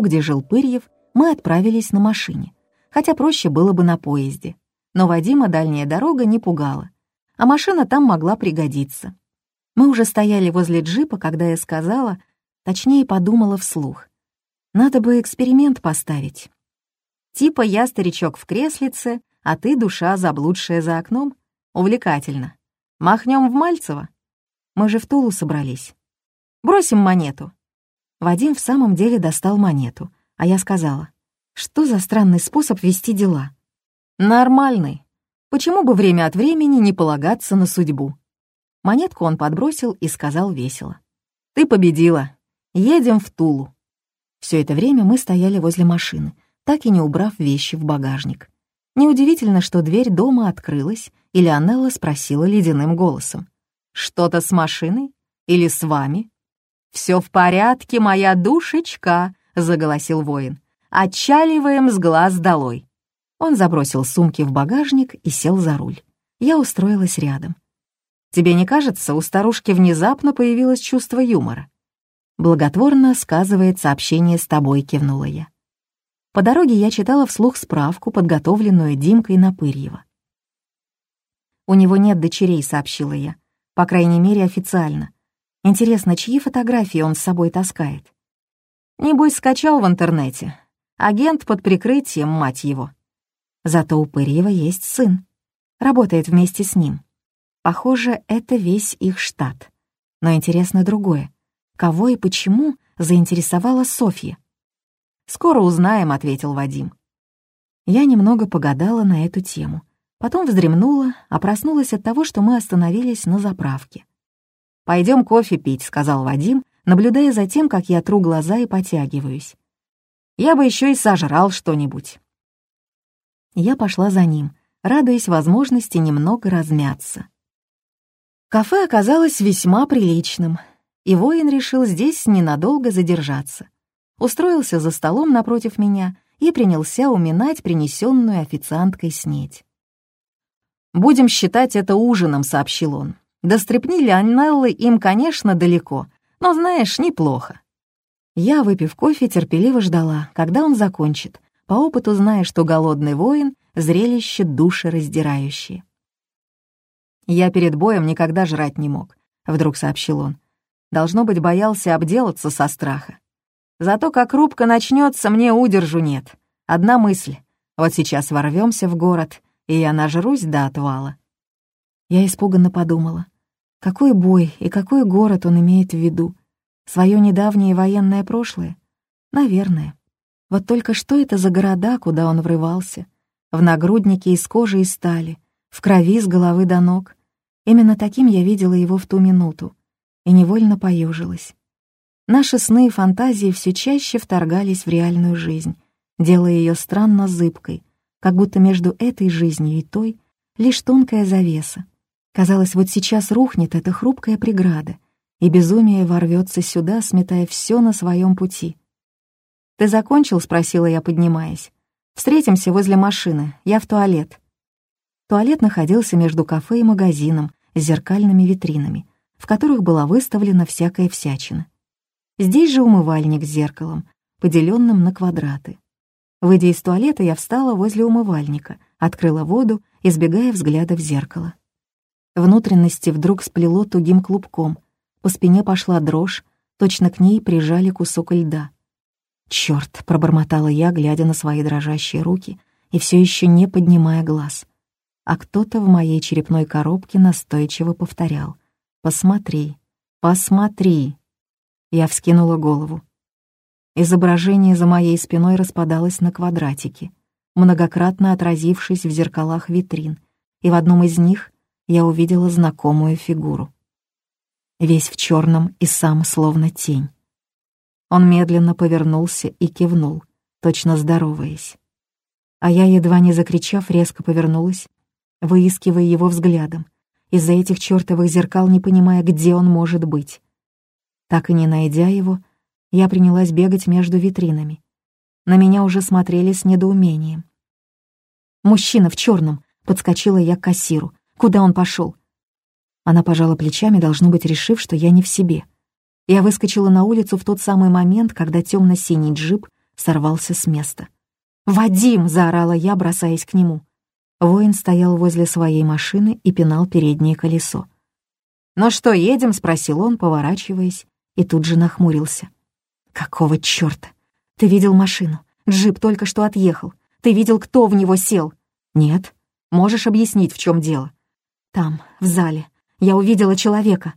где жил Пырьев, мы отправились на машине, хотя проще было бы на поезде. Но Вадима дальняя дорога не пугала, а машина там могла пригодиться. Мы уже стояли возле джипа, когда я сказала, точнее подумала вслух. Надо бы эксперимент поставить. Типа я старичок в креслице, а ты душа, заблудшая за окном. Увлекательно. Махнем в Мальцево? Мы же в Тулу собрались. Бросим монету. Вадим в самом деле достал монету, а я сказала, что за странный способ вести дела? Нормальный. Почему бы время от времени не полагаться на судьбу? Монетку он подбросил и сказал весело. «Ты победила. Едем в Тулу». Все это время мы стояли возле машины, так и не убрав вещи в багажник. Неудивительно, что дверь дома открылась, и Леонелла спросила ледяным голосом. «Что-то с машиной? Или с вами?» «Все в порядке, моя душечка», — заголосил воин. «Отчаливаем с глаз долой». Он забросил сумки в багажник и сел за руль. Я устроилась рядом. «Тебе не кажется, у старушки внезапно появилось чувство юмора?» «Благотворно сказывается общение с тобой», — кивнула я. По дороге я читала вслух справку, подготовленную Димкой Напырьева. «У него нет дочерей», — сообщила я. «По крайней мере, официально. Интересно, чьи фотографии он с собой таскает? Небось, скачал в интернете. Агент под прикрытием, мать его. Зато у Пырьева есть сын. Работает вместе с ним. Похоже, это весь их штат. Но интересно другое. Кого и почему заинтересовала Софья? «Скоро узнаем», — ответил Вадим. Я немного погадала на эту тему. Потом вздремнула, а проснулась от того, что мы остановились на заправке. «Пойдем кофе пить», — сказал Вадим, наблюдая за тем, как я тру глаза и потягиваюсь. «Я бы еще и сожрал что-нибудь». Я пошла за ним, радуясь возможности немного размяться. Кафе оказалось весьма приличным, и воин решил здесь ненадолго задержаться. Устроился за столом напротив меня и принялся уминать принесенную официанткой снеть. «Будем считать это ужином», — сообщил он. До стрепни Лионеллы им, конечно, далеко, но, знаешь, неплохо. Я, выпив кофе, терпеливо ждала, когда он закончит, по опыту зная, что голодный воин — зрелище душераздирающее. «Я перед боем никогда жрать не мог», — вдруг сообщил он. «Должно быть, боялся обделаться со страха. Зато как рубка начнется, мне удержу нет. Одна мысль — вот сейчас ворвемся в город, и я нажрусь до отвала». Я испуганно подумала. Какой бой и какой город он имеет в виду? Своё недавнее военное прошлое? Наверное. Вот только что это за города, куда он врывался? В нагруднике из кожи и стали, в крови с головы до ног. Именно таким я видела его в ту минуту и невольно поюжилась. Наши сны и фантазии все чаще вторгались в реальную жизнь, делая ее странно зыбкой, как будто между этой жизнью и той лишь тонкая завеса, Казалось, вот сейчас рухнет эта хрупкая преграда, и безумие ворвется сюда, сметая все на своем пути. «Ты закончил?» — спросила я, поднимаясь. «Встретимся возле машины. Я в туалет». Туалет находился между кафе и магазином с зеркальными витринами, в которых была выставлена всякая всячина. Здесь же умывальник с зеркалом, поделенным на квадраты. Выйдя из туалета, я встала возле умывальника, открыла воду, избегая взгляда в зеркало. Внутренности вдруг сплело тугим клубком. По спине пошла дрожь, точно к ней прижали кусок льда. «Чёрт!» — пробормотала я, глядя на свои дрожащие руки и все еще не поднимая глаз. А кто-то в моей черепной коробке настойчиво повторял. «Посмотри, посмотри!» Я вскинула голову. Изображение за моей спиной распадалось на квадратики, многократно отразившись в зеркалах витрин, и в одном из них я увидела знакомую фигуру. Весь в черном и сам словно тень. Он медленно повернулся и кивнул, точно здороваясь. А я, едва не закричав, резко повернулась, выискивая его взглядом, из-за этих чертовых зеркал не понимая, где он может быть. Так и не найдя его, я принялась бегать между витринами. На меня уже смотрели с недоумением. «Мужчина в черном!» — подскочила я к кассиру. Куда он пошел? Она пожала плечами, должно быть, решив, что я не в себе. Я выскочила на улицу в тот самый момент, когда темно-синий джип сорвался с места. «Вадим!» — заорала я, бросаясь к нему. Воин стоял возле своей машины и пинал переднее колесо. «Ну что, едем?» — спросил он, поворачиваясь, и тут же нахмурился. «Какого чёрта? Ты видел машину? Джип только что отъехал. Ты видел, кто в него сел?» «Нет. Можешь объяснить, в чем дело?» «Там, в зале. Я увидела человека».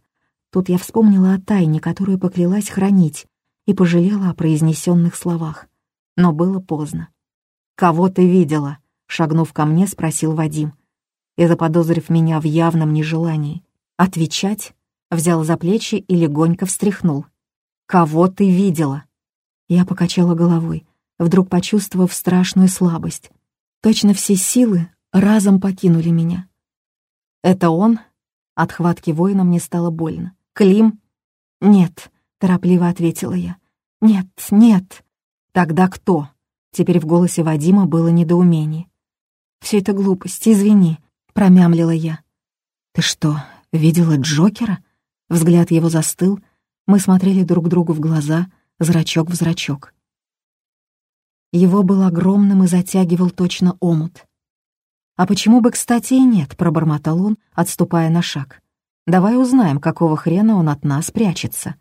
Тут я вспомнила о тайне, которую поклялась хранить, и пожалела о произнесенных словах. Но было поздно. «Кого ты видела?» — шагнув ко мне, спросил Вадим. И заподозрив меня в явном нежелании отвечать, взял за плечи и легонько встряхнул. «Кого ты видела?» Я покачала головой, вдруг почувствовав страшную слабость. Точно все силы разом покинули меня. «Это он?» От хватки воина мне стало больно. «Клим?» «Нет», — торопливо ответила я. «Нет, нет». «Тогда кто?» Теперь в голосе Вадима было недоумение. «Все это глупость, извини», — промямлила я. «Ты что, видела Джокера?» Взгляд его застыл, мы смотрели друг другу в глаза, зрачок в зрачок. Его был огромным и затягивал точно омут. «А почему бы, кстати, и нет?» — пробормотал он, отступая на шаг. «Давай узнаем, какого хрена он от нас прячется».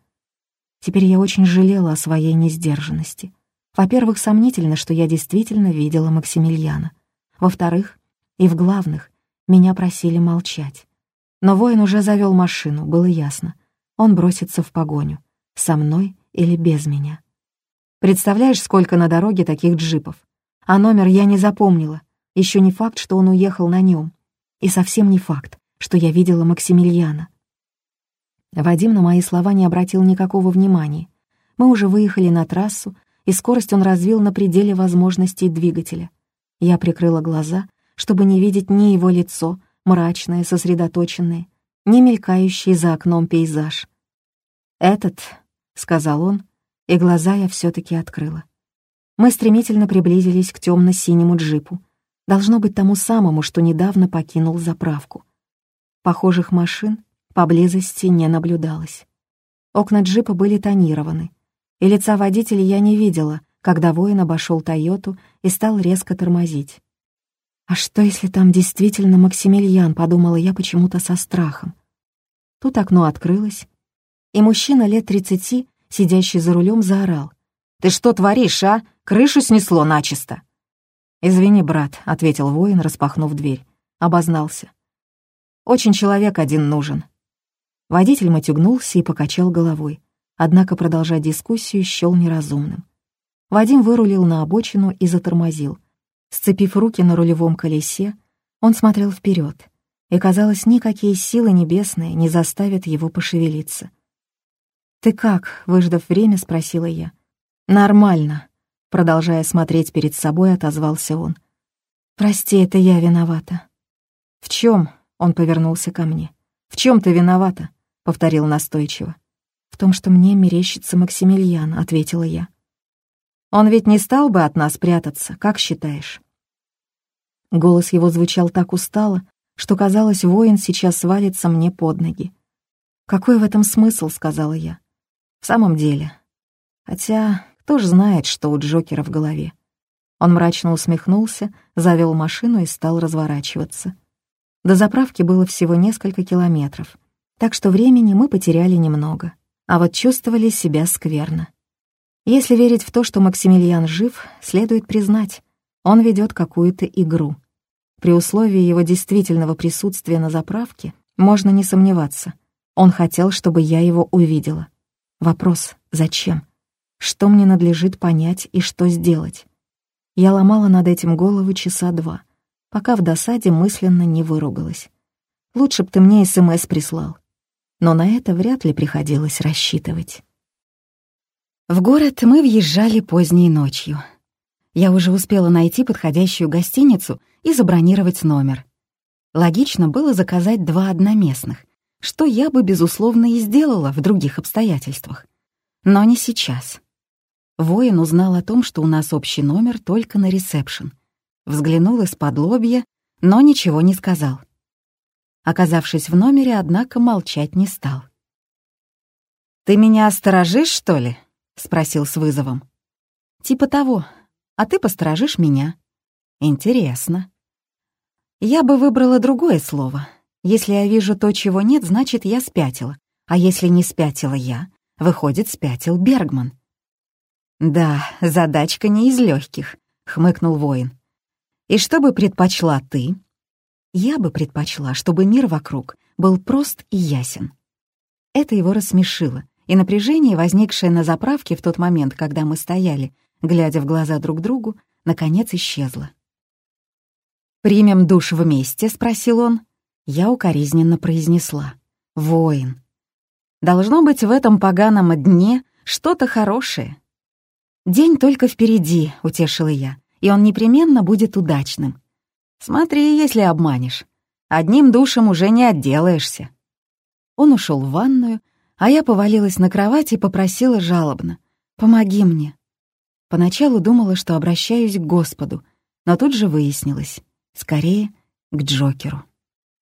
Теперь я очень жалела о своей несдержанности. Во-первых, сомнительно, что я действительно видела Максимилиана. Во-вторых, и в главных, меня просили молчать. Но воин уже завел машину, было ясно. Он бросится в погоню. Со мной или без меня. Представляешь, сколько на дороге таких джипов? А номер я не запомнила. Еще не факт, что он уехал на нем. И совсем не факт, что я видела Максимилиана. Вадим на мои слова не обратил никакого внимания. Мы уже выехали на трассу, и скорость он развил на пределе возможностей двигателя. Я прикрыла глаза, чтобы не видеть ни его лицо, мрачное, сосредоточенное, ни мелькающий за окном пейзаж. «Этот», — сказал он, и глаза я все таки открыла. Мы стремительно приблизились к темно синему джипу, должно быть тому самому, что недавно покинул заправку. Похожих машин поблизости не наблюдалось. Окна джипа были тонированы — и лица водителя я не видела, когда воин обошел Тойоту и стал резко тормозить. «А что, если там действительно Максимилиан?» — подумала я почему-то со страхом. Тут окно открылось, и мужчина лет тридцати, сидящий за рулем, заорал. «Ты что творишь, а? Крышу снесло начисто!» «Извини, брат», — ответил воин, распахнув дверь. Обознался. «Очень человек один нужен». Водитель матюгнулся и покачал головой однако продолжать дискуссию счёл неразумным. Вадим вырулил на обочину и затормозил. Сцепив руки на рулевом колесе, он смотрел вперед, и, казалось, никакие силы небесные не заставят его пошевелиться. «Ты как?» — выждав время, спросила я. «Нормально», — продолжая смотреть перед собой, отозвался он. «Прости, это я виновата». «В чем? он повернулся ко мне. «В чем ты виновата?» — повторил настойчиво. «В том, что мне мерещится Максимилиан», — ответила я. «Он ведь не стал бы от нас прятаться, как считаешь?» Голос его звучал так устало, что, казалось, воин сейчас свалится мне под ноги. «Какой в этом смысл?» — сказала я. «В самом деле. Хотя, кто ж знает, что у Джокера в голове?» Он мрачно усмехнулся, завел машину и стал разворачиваться. До заправки было всего несколько километров, так что времени мы потеряли немного а вот чувствовали себя скверно. Если верить в то, что Максимилиан жив, следует признать, он ведет какую-то игру. При условии его действительного присутствия на заправке можно не сомневаться. Он хотел, чтобы я его увидела. Вопрос — зачем? Что мне надлежит понять и что сделать? Я ломала над этим голову часа два, пока в досаде мысленно не выругалась. Лучше б ты мне СМС прислал но на это вряд ли приходилось рассчитывать. В город мы въезжали поздней ночью. Я уже успела найти подходящую гостиницу и забронировать номер. Логично было заказать два одноместных, что я бы, безусловно, и сделала в других обстоятельствах. Но не сейчас. Воин узнал о том, что у нас общий номер только на ресепшн. Взглянул из-под лобья, но ничего не сказал. Оказавшись в номере, однако, молчать не стал. «Ты меня сторожишь, что ли?» — спросил с вызовом. «Типа того. А ты посторожишь меня». «Интересно». Я бы выбрала другое слово. Если я вижу то, чего нет, значит, я спятила. А если не спятила я, выходит, спятил Бергман. «Да, задачка не из легких, хмыкнул воин. «И что бы предпочла ты?» «Я бы предпочла, чтобы мир вокруг был прост и ясен». Это его рассмешило, и напряжение, возникшее на заправке в тот момент, когда мы стояли, глядя в глаза друг другу, наконец исчезло. «Примем душ вместе?» — спросил он. Я укоризненно произнесла. «Воин». Должно быть в этом поганом дне что-то хорошее. «День только впереди», — утешила я, «и он непременно будет удачным. Смотри, если обманешь. Одним душем уже не отделаешься». Он ушел в ванную, а я повалилась на кровать и попросила жалобно. «Помоги мне». Поначалу думала, что обращаюсь к Господу, но тут же выяснилось. Скорее, к Джокеру.